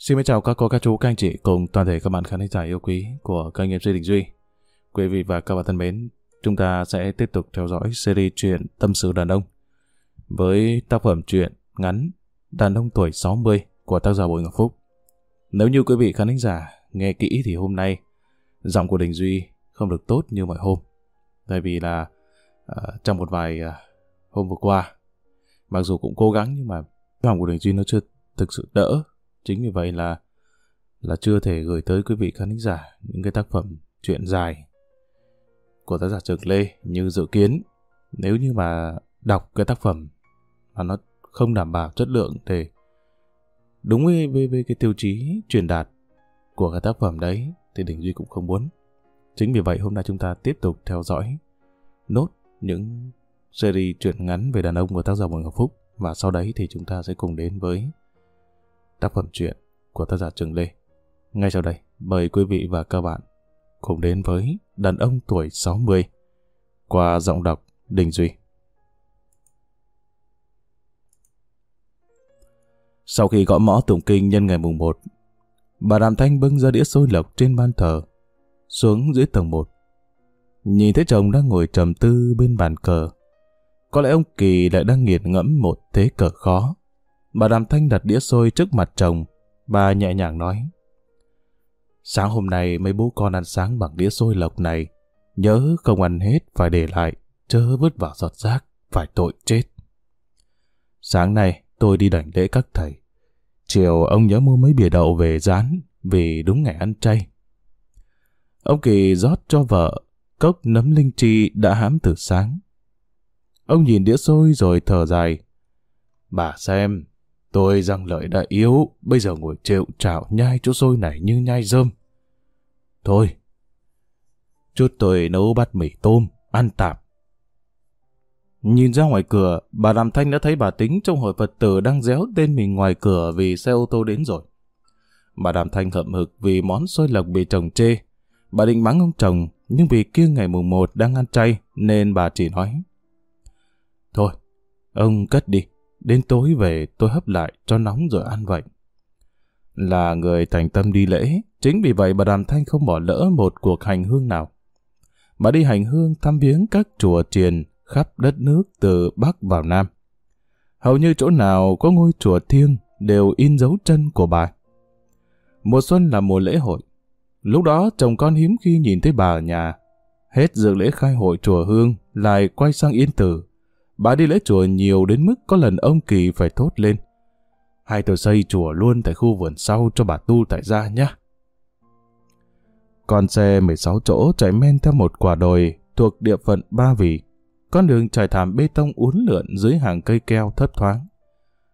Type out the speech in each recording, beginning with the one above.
Xin chào các cô, các chú, các anh chị cùng toàn thể các bạn khán giả yêu quý của kênh MC Đình Duy. Quý vị và các bạn thân mến, chúng ta sẽ tiếp tục theo dõi series truyện Tâm sự đàn ông với tác phẩm truyện ngắn Đàn ông tuổi 60 của tác giả Bùi Ngọc Phúc. Nếu như quý vị khán giả nghe kỹ thì hôm nay giọng của Đình Duy không được tốt như mọi hôm. Tại vì là uh, trong một vài uh, hôm vừa qua, mặc dù cũng cố gắng nhưng mà giọng của Đình Duy nó chưa thực sự đỡ Chính vì vậy là là chưa thể gửi tới quý vị khán giả những cái tác phẩm truyện dài của tác giả Trường Lê như dự kiến. Nếu như mà đọc cái tác phẩm mà nó không đảm bảo chất lượng thì đúng với, với, với cái tiêu chí truyền đạt của cái tác phẩm đấy thì Đình Duy cũng không muốn. Chính vì vậy hôm nay chúng ta tiếp tục theo dõi nốt những series truyện ngắn về đàn ông của tác giả Bùi Ngọc Phúc và sau đấy thì chúng ta sẽ cùng đến với tác phẩm truyện của tác giả Trường Lê. Ngay sau đây, mời quý vị và các bạn cùng đến với Đàn ông tuổi 60 qua giọng đọc Đình Duy. Sau khi gõ mõ tụng kinh nhân ngày mùng 1, bà Đàm Thanh bưng ra đĩa xôi lộc trên ban thờ, xuống dưới tầng 1. Nhìn thấy chồng đang ngồi trầm tư bên bàn cờ. Có lẽ ông Kỳ lại đang nghiền ngẫm một thế cờ khó. Bà Đàm Thanh đặt đĩa xôi trước mặt chồng. Bà nhẹ nhàng nói. Sáng hôm nay mấy bố con ăn sáng bằng đĩa xôi lộc này. Nhớ không ăn hết phải để lại, chớ vứt vào giọt rác, phải tội chết. Sáng nay tôi đi đảnh lễ các thầy. Chiều ông nhớ mua mấy bìa đậu về rán vì đúng ngày ăn chay. Ông Kỳ rót cho vợ cốc nấm linh chi đã hãm từ sáng. Ông nhìn đĩa xôi rồi thở dài. Bà xem, Tôi răng lợi đã yếu, bây giờ ngồi chịu trạo nhai chỗ xôi này như nhai rơm. Thôi, chút tôi nấu bát mì tôm, ăn tạm. Nhìn ra ngoài cửa, bà Đàm Thanh đã thấy bà Tính trong hội Phật tử đang réo tên mình ngoài cửa vì xe ô tô đến rồi. Bà Đàm Thanh hậm hực vì món xôi lộc bị chồng chê. Bà định mắng ông chồng, nhưng vì kia ngày mùng 1 đang ăn chay, nên bà chỉ nói. Thôi, ông cất đi, Đến tối về tôi hấp lại cho nóng rồi ăn vậy. Là người thành tâm đi lễ, chính vì vậy bà Đàm Thanh không bỏ lỡ một cuộc hành hương nào. Bà đi hành hương thăm viếng các chùa triền khắp đất nước từ Bắc vào Nam. Hầu như chỗ nào có ngôi chùa thiêng đều in dấu chân của bà. Mùa xuân là mùa lễ hội. Lúc đó chồng con hiếm khi nhìn thấy bà ở nhà. Hết dự lễ khai hội chùa Hương lại quay sang Yên Tử Bà đi lễ chùa nhiều đến mức có lần ông Kỳ phải thốt lên. Hai tôi xây chùa luôn tại khu vườn sau cho bà tu tại gia nhé. Con xe 16 chỗ chạy men theo một quả đồi thuộc địa phận Ba Vì. Con đường trải thảm bê tông uốn lượn dưới hàng cây keo thấp thoáng.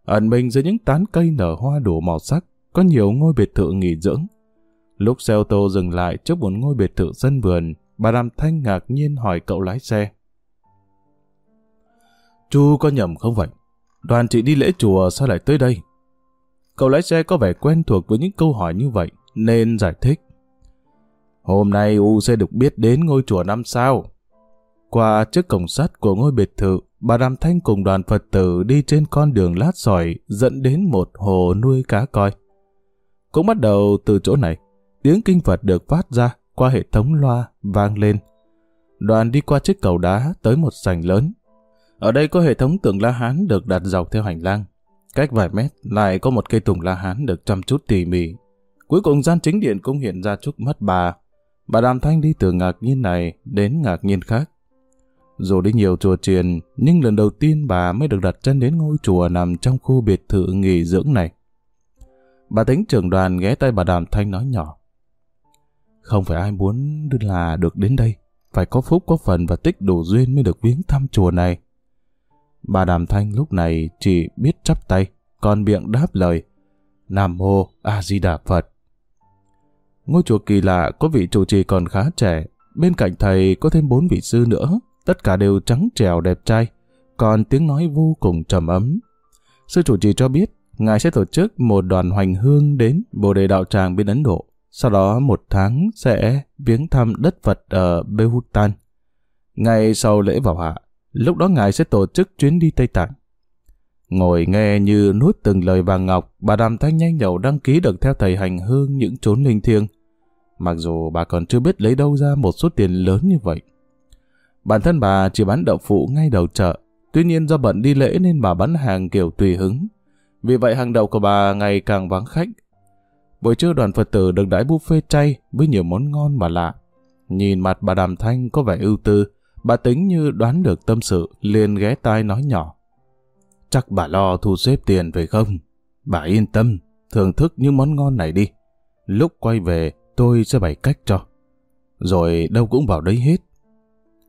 Ẩn mình dưới những tán cây nở hoa đủ màu sắc, có nhiều ngôi biệt thự nghỉ dưỡng. Lúc xe ô tô dừng lại trước một ngôi biệt thự sân vườn, bà Đàm Thanh ngạc nhiên hỏi cậu lái xe. Chú có nhầm không vậy? Đoàn chị đi lễ chùa sao lại tới đây? Cậu lái xe có vẻ quen thuộc với những câu hỏi như vậy, nên giải thích. Hôm nay U sẽ được biết đến ngôi chùa năm sao. Qua trước cổng sắt của ngôi biệt thự, bà Đàm Thanh cùng đoàn Phật tử đi trên con đường lát sỏi dẫn đến một hồ nuôi cá coi. Cũng bắt đầu từ chỗ này, tiếng kinh Phật được phát ra qua hệ thống loa vang lên. Đoàn đi qua chiếc cầu đá tới một sảnh lớn, ở đây có hệ thống tượng La Hán được đặt dọc theo hành lang. Cách vài mét lại có một cây tùng La Hán được chăm chút tỉ mỉ. Cuối cùng gian chính điện cũng hiện ra chút mất bà. Bà Đàm Thanh đi từ ngạc nhiên này đến ngạc nhiên khác. Dù đi nhiều chùa truyền, nhưng lần đầu tiên bà mới được đặt chân đến ngôi chùa nằm trong khu biệt thự nghỉ dưỡng này. Bà tính trưởng đoàn ghé tay bà Đàm Thanh nói nhỏ. Không phải ai muốn là được đến đây, phải có phúc có phần và tích đủ duyên mới được viếng thăm chùa này. Bà Đàm Thanh lúc này chỉ biết chắp tay, còn miệng đáp lời. Nam Mô A Di Đà Phật. Ngôi chùa kỳ lạ có vị chủ trì còn khá trẻ, bên cạnh thầy có thêm bốn vị sư nữa, tất cả đều trắng trèo đẹp trai, còn tiếng nói vô cùng trầm ấm. Sư chủ trì cho biết, Ngài sẽ tổ chức một đoàn hoành hương đến Bồ Đề Đạo Tràng bên Ấn Độ, sau đó một tháng sẽ viếng thăm đất Phật ở Bhutan. Ngay sau lễ vào hạ, Lúc đó Ngài sẽ tổ chức chuyến đi Tây Tạng. Ngồi nghe như nuốt từng lời vàng ngọc, bà Đàm Thanh nhanh nhậu đăng ký được theo thầy hành hương những chốn linh thiêng. Mặc dù bà còn chưa biết lấy đâu ra một số tiền lớn như vậy. Bản thân bà chỉ bán đậu phụ ngay đầu chợ, tuy nhiên do bận đi lễ nên bà bán hàng kiểu tùy hứng. Vì vậy hàng đậu của bà ngày càng vắng khách. Buổi trưa đoàn Phật tử được đãi buffet chay với nhiều món ngon và lạ. Nhìn mặt bà Đàm Thanh có vẻ ưu tư, bà tính như đoán được tâm sự, liền ghé tai nói nhỏ. Chắc bà lo thu xếp tiền phải không? Bà yên tâm, thưởng thức những món ngon này đi. Lúc quay về, tôi sẽ bày cách cho. Rồi đâu cũng vào đấy hết.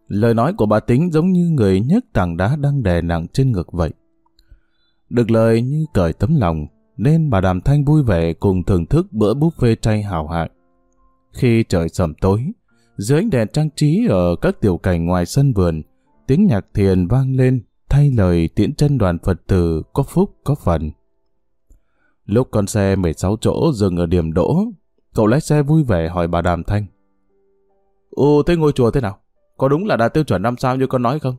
Lời nói của bà tính giống như người nhấc tảng đá đang đè nặng trên ngực vậy. Được lời như cởi tấm lòng, nên bà Đàm Thanh vui vẻ cùng thưởng thức bữa buffet chay hào hại. Khi trời sầm tối, dưới ánh đèn trang trí ở các tiểu cảnh ngoài sân vườn, tiếng nhạc thiền vang lên thay lời tiễn chân đoàn Phật tử có phúc có phần. Lúc con xe 16 chỗ dừng ở điểm đỗ, cậu lái xe vui vẻ hỏi bà Đàm Thanh. Ồ, thế ngôi chùa thế nào? Có đúng là đạt tiêu chuẩn năm sao như con nói không?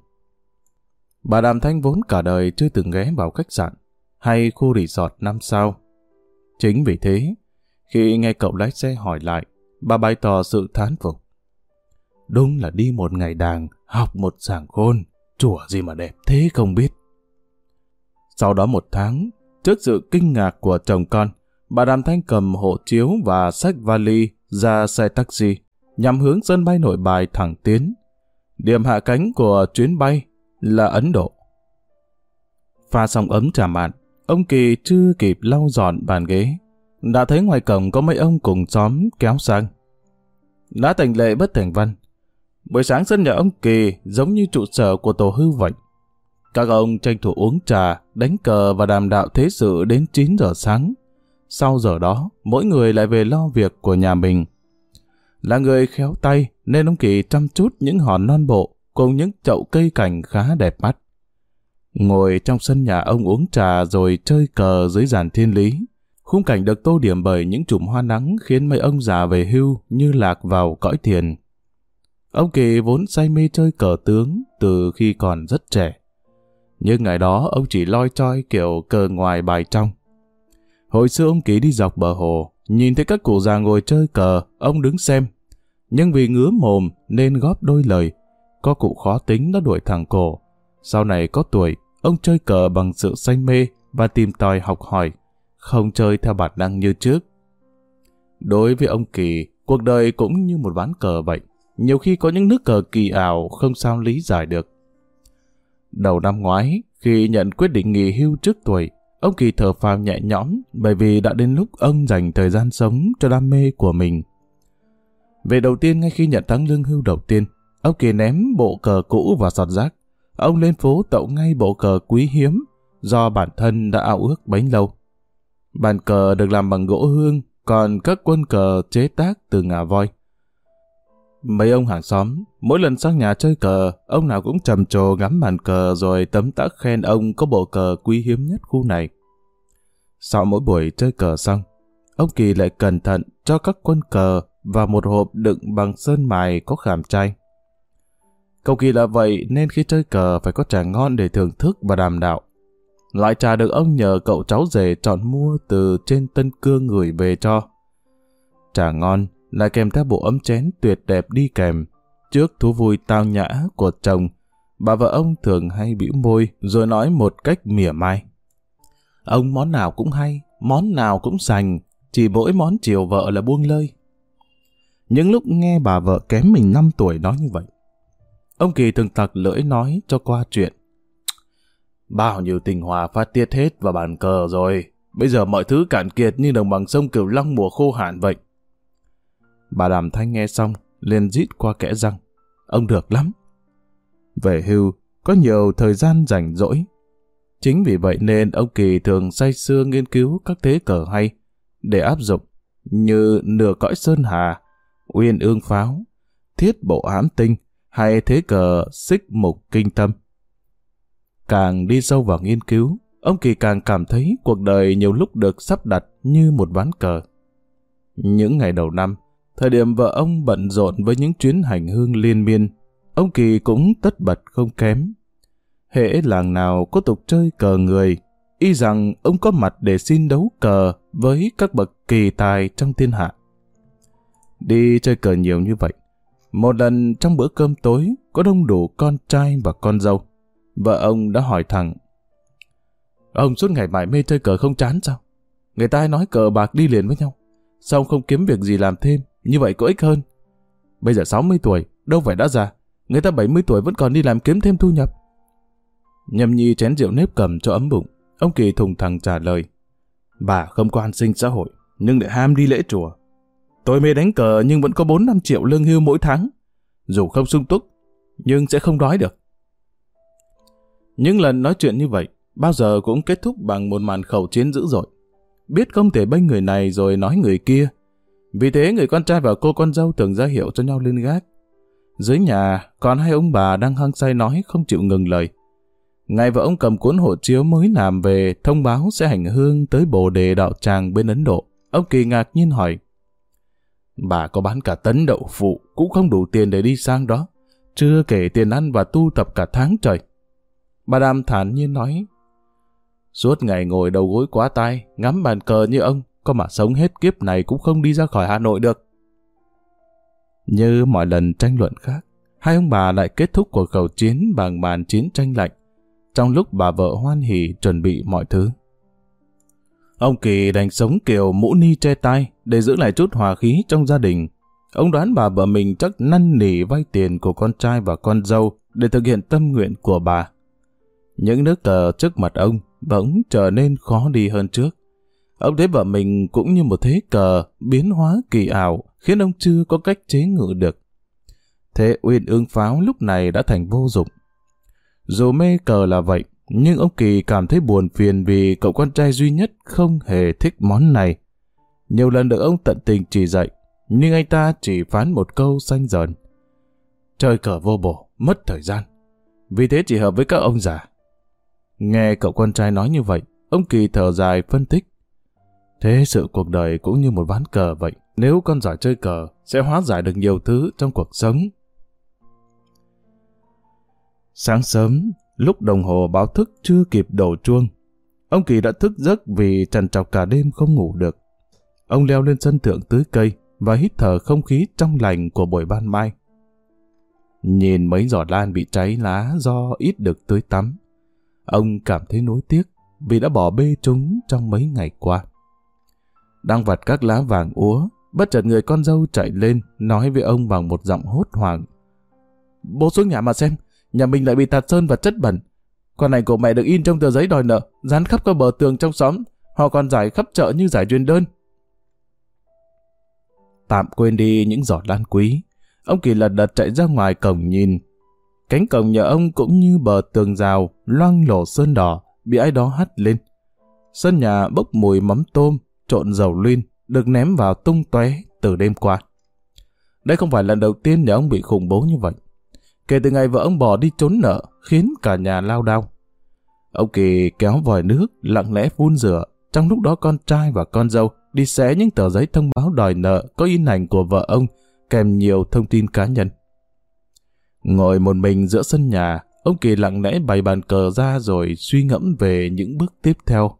Bà Đàm Thanh vốn cả đời chưa từng ghé vào khách sạn hay khu resort năm sao. Chính vì thế, khi nghe cậu lái xe hỏi lại, bà bày tỏ sự thán phục. Đúng là đi một ngày đàng, học một sàng khôn, chùa gì mà đẹp thế không biết. Sau đó một tháng, trước sự kinh ngạc của chồng con, bà Đàm Thanh cầm hộ chiếu và sách vali ra xe taxi, nhằm hướng sân bay nội bài thẳng tiến. Điểm hạ cánh của chuyến bay là Ấn Độ. Pha xong ấm trà mạn, ông Kỳ chưa kịp lau dọn bàn ghế. Đã thấy ngoài cổng có mấy ông cùng xóm kéo sang. Đã thành lệ bất thành văn, Buổi sáng sân nhà ông Kỳ giống như trụ sở của tổ hư vậy. Các ông tranh thủ uống trà, đánh cờ và đàm đạo thế sự đến 9 giờ sáng. Sau giờ đó, mỗi người lại về lo việc của nhà mình. Là người khéo tay nên ông Kỳ chăm chút những hòn non bộ cùng những chậu cây cảnh khá đẹp mắt. Ngồi trong sân nhà ông uống trà rồi chơi cờ dưới giàn thiên lý. Khung cảnh được tô điểm bởi những chùm hoa nắng khiến mấy ông già về hưu như lạc vào cõi thiền. Ông Kỳ vốn say mê chơi cờ tướng từ khi còn rất trẻ. Nhưng ngày đó ông chỉ loi choi kiểu cờ ngoài bài trong. Hồi xưa ông Kỳ đi dọc bờ hồ, nhìn thấy các cụ già ngồi chơi cờ, ông đứng xem. Nhưng vì ngứa mồm nên góp đôi lời. Có cụ khó tính nó đuổi thẳng cổ. Sau này có tuổi, ông chơi cờ bằng sự say mê và tìm tòi học hỏi, không chơi theo bản năng như trước. Đối với ông Kỳ, cuộc đời cũng như một ván cờ vậy nhiều khi có những nước cờ kỳ ảo không sao lý giải được. Đầu năm ngoái, khi nhận quyết định nghỉ hưu trước tuổi, ông Kỳ thở phào nhẹ nhõm bởi vì đã đến lúc ông dành thời gian sống cho đam mê của mình. Về đầu tiên ngay khi nhận tháng lương hưu đầu tiên, ông Kỳ ném bộ cờ cũ vào sọt rác. Ông lên phố tậu ngay bộ cờ quý hiếm do bản thân đã ao ước bấy lâu. Bàn cờ được làm bằng gỗ hương, còn các quân cờ chế tác từ ngà voi. Mấy ông hàng xóm, mỗi lần sang nhà chơi cờ, ông nào cũng trầm trồ ngắm bàn cờ rồi tấm tắc khen ông có bộ cờ quý hiếm nhất khu này. Sau mỗi buổi chơi cờ xong, ông Kỳ lại cẩn thận cho các quân cờ và một hộp đựng bằng sơn mài có khảm chay. Cầu kỳ là vậy nên khi chơi cờ phải có trà ngon để thưởng thức và đàm đạo. Loại trà được ông nhờ cậu cháu rể chọn mua từ trên Tân Cương gửi về cho. Trà ngon, lại kèm theo bộ ấm chén tuyệt đẹp đi kèm. Trước thú vui tao nhã của chồng, bà vợ ông thường hay bĩu môi rồi nói một cách mỉa mai. Ông món nào cũng hay, món nào cũng sành, chỉ mỗi món chiều vợ là buông lơi. Những lúc nghe bà vợ kém mình 5 tuổi nói như vậy, ông Kỳ thường tặc lưỡi nói cho qua chuyện. Bao nhiêu tình hòa phát tiết hết vào bàn cờ rồi, bây giờ mọi thứ cạn kiệt như đồng bằng sông Cửu Long mùa khô hạn vậy. Bà Đàm Thanh nghe xong, liền rít qua kẽ răng. Ông được lắm. Về hưu, có nhiều thời gian rảnh rỗi. Chính vì vậy nên ông Kỳ thường say sưa nghiên cứu các thế cờ hay để áp dụng như nửa cõi sơn hà, uyên ương pháo, thiết bộ ám tinh hay thế cờ xích mục kinh tâm. Càng đi sâu vào nghiên cứu, ông Kỳ càng cảm thấy cuộc đời nhiều lúc được sắp đặt như một ván cờ. Những ngày đầu năm, Thời điểm vợ ông bận rộn với những chuyến hành hương liên miên, ông Kỳ cũng tất bật không kém. Hễ làng nào có tục chơi cờ người, y rằng ông có mặt để xin đấu cờ với các bậc kỳ tài trong thiên hạ. Đi chơi cờ nhiều như vậy, một lần trong bữa cơm tối có đông đủ con trai và con dâu. Vợ ông đã hỏi thẳng. Ông suốt ngày mải mê chơi cờ không chán sao? Người ta hay nói cờ bạc đi liền với nhau. Sao ông không kiếm việc gì làm thêm, như vậy có ích hơn. Bây giờ 60 tuổi, đâu phải đã già. Người ta 70 tuổi vẫn còn đi làm kiếm thêm thu nhập. Nhâm nhi chén rượu nếp cầm cho ấm bụng. Ông Kỳ thùng thẳng trả lời. Bà không có an sinh xã hội, nhưng lại ham đi lễ chùa. Tôi mê đánh cờ nhưng vẫn có 4-5 triệu lương hưu mỗi tháng. Dù không sung túc, nhưng sẽ không đói được. Những lần nói chuyện như vậy, bao giờ cũng kết thúc bằng một màn khẩu chiến dữ dội. Biết không thể bênh người này rồi nói người kia. Vì thế người con trai và cô con dâu thường ra hiệu cho nhau lên gác. Dưới nhà, còn hai ông bà đang hăng say nói không chịu ngừng lời. Ngày vợ ông cầm cuốn hộ chiếu mới làm về thông báo sẽ hành hương tới bồ đề đạo tràng bên Ấn Độ. Ông kỳ ngạc nhiên hỏi. Bà có bán cả tấn đậu phụ cũng không đủ tiền để đi sang đó. Chưa kể tiền ăn và tu tập cả tháng trời. Bà Đàm thản nhiên nói. Suốt ngày ngồi đầu gối quá tay, ngắm bàn cờ như ông, có mà sống hết kiếp này cũng không đi ra khỏi Hà Nội được. Như mọi lần tranh luận khác, hai ông bà lại kết thúc cuộc khẩu chiến bằng màn chiến tranh lạnh, trong lúc bà vợ hoan hỉ chuẩn bị mọi thứ. Ông Kỳ đành sống kiểu mũ ni che tay để giữ lại chút hòa khí trong gia đình. Ông đoán bà vợ mình chắc năn nỉ vay tiền của con trai và con dâu để thực hiện tâm nguyện của bà. Những nước cờ trước mặt ông bỗng trở nên khó đi hơn trước. Ông thấy vợ mình cũng như một thế cờ biến hóa kỳ ảo khiến ông chưa có cách chế ngự được. Thế uyên ương pháo lúc này đã thành vô dụng. Dù mê cờ là vậy, nhưng ông Kỳ cảm thấy buồn phiền vì cậu con trai duy nhất không hề thích món này. Nhiều lần được ông tận tình chỉ dạy, nhưng anh ta chỉ phán một câu xanh dần. Chơi cờ vô bổ, mất thời gian. Vì thế chỉ hợp với các ông già. Nghe cậu con trai nói như vậy, ông Kỳ thở dài phân tích. Thế sự cuộc đời cũng như một ván cờ vậy. Nếu con giỏi chơi cờ, sẽ hóa giải được nhiều thứ trong cuộc sống. Sáng sớm, lúc đồng hồ báo thức chưa kịp đổ chuông, ông Kỳ đã thức giấc vì trằn trọc cả đêm không ngủ được. Ông leo lên sân thượng tưới cây và hít thở không khí trong lành của buổi ban mai. Nhìn mấy giỏ lan bị cháy lá do ít được tưới tắm, ông cảm thấy nối tiếc vì đã bỏ bê chúng trong mấy ngày qua. Đang vặt các lá vàng úa, bất chợt người con dâu chạy lên nói với ông bằng một giọng hốt hoảng. Bố xuống nhà mà xem, nhà mình lại bị tạt sơn và chất bẩn. Con này của mẹ được in trong tờ giấy đòi nợ, dán khắp các bờ tường trong xóm, họ còn giải khắp chợ như giải duyên đơn. Tạm quên đi những giỏ lan quý, ông Kỳ lật đật chạy ra ngoài cổng nhìn. Cánh cổng nhà ông cũng như bờ tường rào, loang lổ sơn đỏ, bị ai đó hắt lên. Sân nhà bốc mùi mắm tôm, trộn dầu luyên, được ném vào tung tóe từ đêm qua. Đây không phải lần đầu tiên nhà ông bị khủng bố như vậy. Kể từ ngày vợ ông bỏ đi trốn nợ, khiến cả nhà lao đao. Ông Kỳ kéo vòi nước, lặng lẽ phun rửa, trong lúc đó con trai và con dâu đi xé những tờ giấy thông báo đòi nợ có in ảnh của vợ ông, kèm nhiều thông tin cá nhân. Ngồi một mình giữa sân nhà, ông Kỳ lặng lẽ bày bàn cờ ra rồi suy ngẫm về những bước tiếp theo.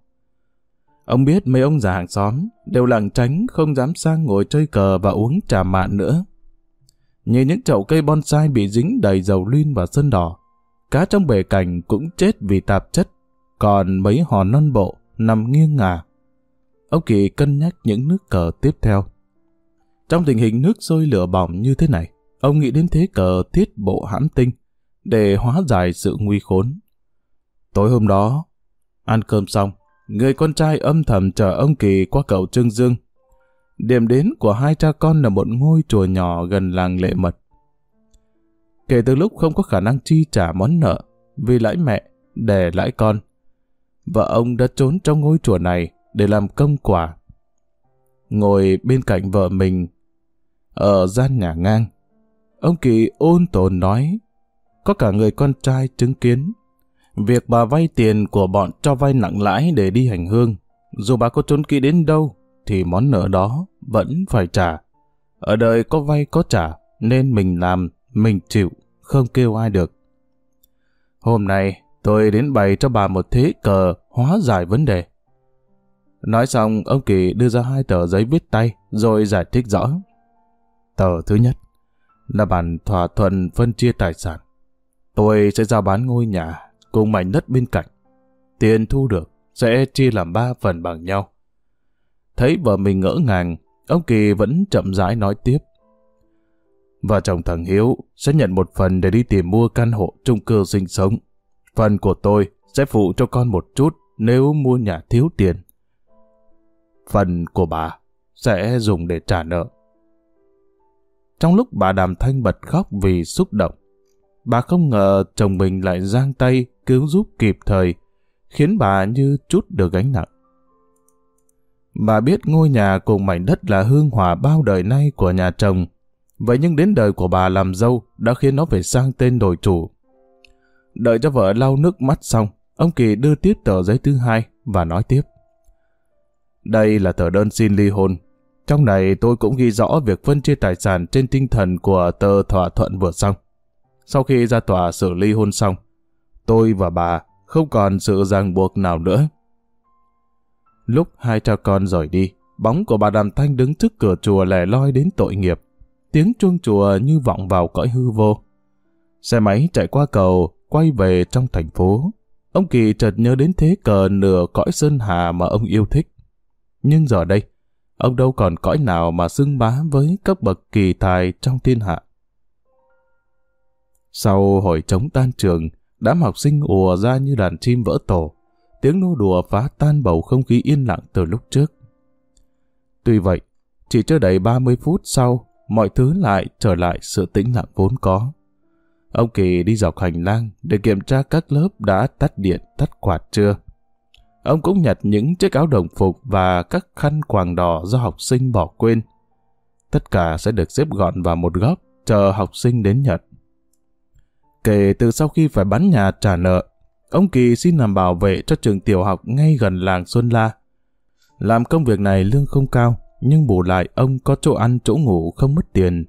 Ông biết mấy ông già hàng xóm đều lặng tránh không dám sang ngồi chơi cờ và uống trà mạn nữa. Như những chậu cây bonsai bị dính đầy dầu lin và sơn đỏ, cá trong bể cảnh cũng chết vì tạp chất, còn mấy hòn non bộ nằm nghiêng ngả. Ông Kỳ cân nhắc những nước cờ tiếp theo. Trong tình hình nước sôi lửa bỏng như thế này, ông nghĩ đến thế cờ thiết bộ hãm tinh để hóa giải sự nguy khốn. Tối hôm đó, ăn cơm xong, người con trai âm thầm chờ ông Kỳ qua cầu Trương Dương. Điểm đến của hai cha con là một ngôi chùa nhỏ gần làng Lệ Mật. Kể từ lúc không có khả năng chi trả món nợ vì lãi mẹ, đẻ lãi con, vợ ông đã trốn trong ngôi chùa này để làm công quả. Ngồi bên cạnh vợ mình, ở gian nhà ngang, ông Kỳ ôn tồn nói, có cả người con trai chứng kiến Việc bà vay tiền của bọn cho vay nặng lãi để đi hành hương, dù bà có trốn kỹ đến đâu, thì món nợ đó vẫn phải trả. Ở đời có vay có trả, nên mình làm, mình chịu, không kêu ai được. Hôm nay, tôi đến bày cho bà một thế cờ hóa giải vấn đề. Nói xong, ông Kỳ đưa ra hai tờ giấy viết tay, rồi giải thích rõ. Tờ thứ nhất là bản thỏa thuận phân chia tài sản. Tôi sẽ giao bán ngôi nhà cùng mảnh đất bên cạnh. Tiền thu được sẽ chia làm ba phần bằng nhau. Thấy vợ mình ngỡ ngàng, ông Kỳ vẫn chậm rãi nói tiếp. Vợ chồng thằng Hiếu sẽ nhận một phần để đi tìm mua căn hộ chung cư sinh sống. Phần của tôi sẽ phụ cho con một chút nếu mua nhà thiếu tiền. Phần của bà sẽ dùng để trả nợ. Trong lúc bà Đàm Thanh bật khóc vì xúc động, bà không ngờ chồng mình lại giang tay cứu giúp kịp thời, khiến bà như chút được gánh nặng. Bà biết ngôi nhà cùng mảnh đất là hương hòa bao đời nay của nhà chồng, vậy nhưng đến đời của bà làm dâu đã khiến nó phải sang tên đổi chủ. Đợi cho vợ lau nước mắt xong, ông Kỳ đưa tiếp tờ giấy thứ hai và nói tiếp. Đây là tờ đơn xin ly hôn. Trong này tôi cũng ghi rõ việc phân chia tài sản trên tinh thần của tờ thỏa thuận vừa xong. Sau khi ra tòa xử ly hôn xong, tôi và bà không còn sự ràng buộc nào nữa. Lúc hai cha con rời đi, bóng của bà Đàm Thanh đứng trước cửa chùa lẻ loi đến tội nghiệp. Tiếng chuông chùa như vọng vào cõi hư vô. Xe máy chạy qua cầu, quay về trong thành phố. Ông Kỳ chợt nhớ đến thế cờ nửa cõi sơn hà mà ông yêu thích. Nhưng giờ đây, ông đâu còn cõi nào mà xưng bá với cấp bậc kỳ tài trong thiên hạ. Sau hồi chống tan trường, đám học sinh ùa ra như đàn chim vỡ tổ. Tiếng nô đùa phá tan bầu không khí yên lặng từ lúc trước. Tuy vậy, chỉ chưa đầy 30 phút sau, mọi thứ lại trở lại sự tĩnh lặng vốn có. Ông Kỳ đi dọc hành lang để kiểm tra các lớp đã tắt điện, tắt quạt chưa. Ông cũng nhặt những chiếc áo đồng phục và các khăn quàng đỏ do học sinh bỏ quên. Tất cả sẽ được xếp gọn vào một góc, chờ học sinh đến nhận. Kể từ sau khi phải bán nhà trả nợ, ông Kỳ xin làm bảo vệ cho trường tiểu học ngay gần làng Xuân La. Làm công việc này lương không cao, nhưng bù lại ông có chỗ ăn chỗ ngủ không mất tiền.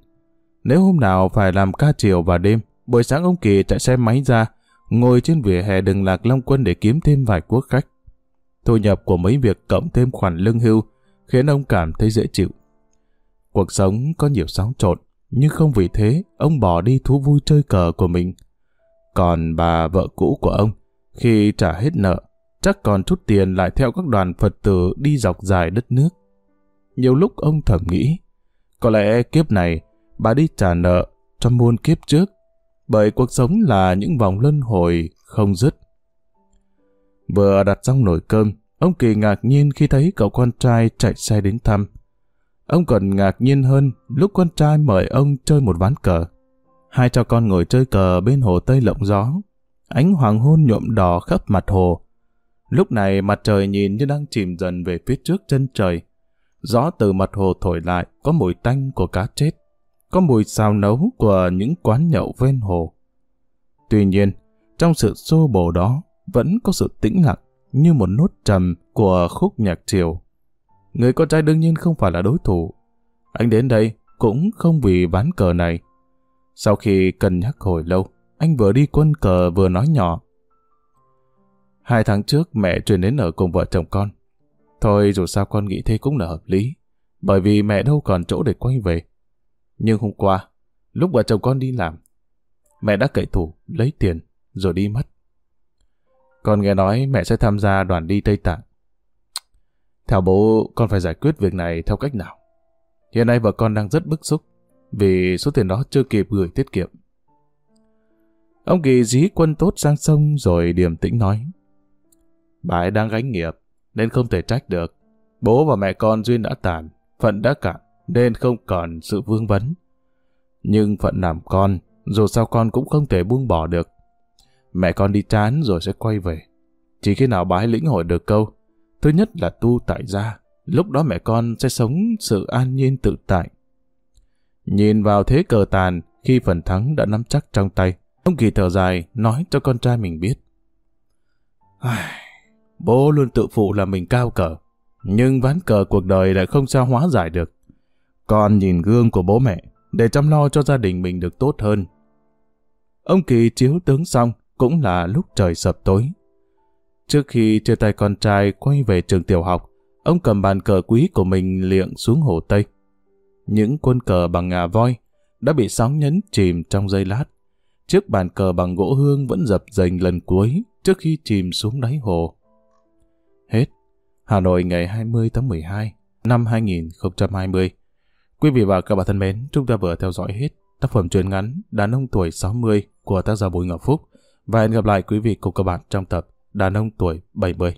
Nếu hôm nào phải làm ca chiều và đêm, buổi sáng ông Kỳ chạy xe máy ra, ngồi trên vỉa hè đường Lạc Long Quân để kiếm thêm vài quốc khách. Thu nhập của mấy việc cộng thêm khoản lương hưu khiến ông cảm thấy dễ chịu. Cuộc sống có nhiều sóng trộn, nhưng không vì thế ông bỏ đi thú vui chơi cờ của mình. Còn bà vợ cũ của ông, khi trả hết nợ, chắc còn chút tiền lại theo các đoàn Phật tử đi dọc dài đất nước. Nhiều lúc ông thầm nghĩ, có lẽ kiếp này bà đi trả nợ cho muôn kiếp trước, bởi cuộc sống là những vòng luân hồi không dứt. Vừa đặt xong nồi cơm, ông Kỳ ngạc nhiên khi thấy cậu con trai chạy xe đến thăm. Ông còn ngạc nhiên hơn lúc con trai mời ông chơi một ván cờ. Hai cho con ngồi chơi cờ bên hồ Tây lộng gió. Ánh hoàng hôn nhuộm đỏ khắp mặt hồ. Lúc này mặt trời nhìn như đang chìm dần về phía trước chân trời. Gió từ mặt hồ thổi lại có mùi tanh của cá chết. Có mùi xào nấu của những quán nhậu ven hồ. Tuy nhiên, trong sự xô bồ đó vẫn có sự tĩnh lặng như một nốt trầm của khúc nhạc triều. Người con trai đương nhiên không phải là đối thủ. Anh đến đây cũng không vì ván cờ này. Sau khi cân nhắc hồi lâu, anh vừa đi quân cờ vừa nói nhỏ. Hai tháng trước mẹ chuyển đến ở cùng vợ chồng con. Thôi dù sao con nghĩ thế cũng là hợp lý, bởi vì mẹ đâu còn chỗ để quay về. Nhưng hôm qua, lúc vợ chồng con đi làm, mẹ đã cậy thủ, lấy tiền, rồi đi mất. Con nghe nói mẹ sẽ tham gia đoàn đi Tây Tạng. Theo bố, con phải giải quyết việc này theo cách nào? Hiện nay vợ con đang rất bức xúc vì số tiền đó chưa kịp gửi tiết kiệm. Ông Kỳ dí quân tốt sang sông rồi điềm tĩnh nói. Bà ấy đang gánh nghiệp nên không thể trách được. Bố và mẹ con duyên đã tàn, phận đã cạn nên không còn sự vương vấn. Nhưng phận làm con, dù sao con cũng không thể buông bỏ được. Mẹ con đi chán rồi sẽ quay về. Chỉ khi nào bà ấy lĩnh hội được câu, thứ nhất là tu tại gia, lúc đó mẹ con sẽ sống sự an nhiên tự tại. Nhìn vào thế cờ tàn, khi phần thắng đã nắm chắc trong tay, ông Kỳ thở dài nói cho con trai mình biết. Bố luôn tự phụ là mình cao cờ, nhưng ván cờ cuộc đời lại không sao hóa giải được. Con nhìn gương của bố mẹ, để chăm lo cho gia đình mình được tốt hơn. Ông Kỳ chiếu tướng xong, cũng là lúc trời sập tối. Trước khi chia tay con trai quay về trường tiểu học, ông cầm bàn cờ quý của mình liệng xuống hồ Tây. Những quân cờ bằng ngà voi đã bị sóng nhấn chìm trong giây lát. Chiếc bàn cờ bằng gỗ hương vẫn dập dềnh lần cuối trước khi chìm xuống đáy hồ. Hết. Hà Nội ngày 20 tháng 12 năm 2020. Quý vị và các bạn thân mến, chúng ta vừa theo dõi hết tác phẩm truyện ngắn Đàn ông tuổi 60 của tác giả Bùi Ngọc Phúc và hẹn gặp lại quý vị cùng các bạn trong tập Đàn ông tuổi 70.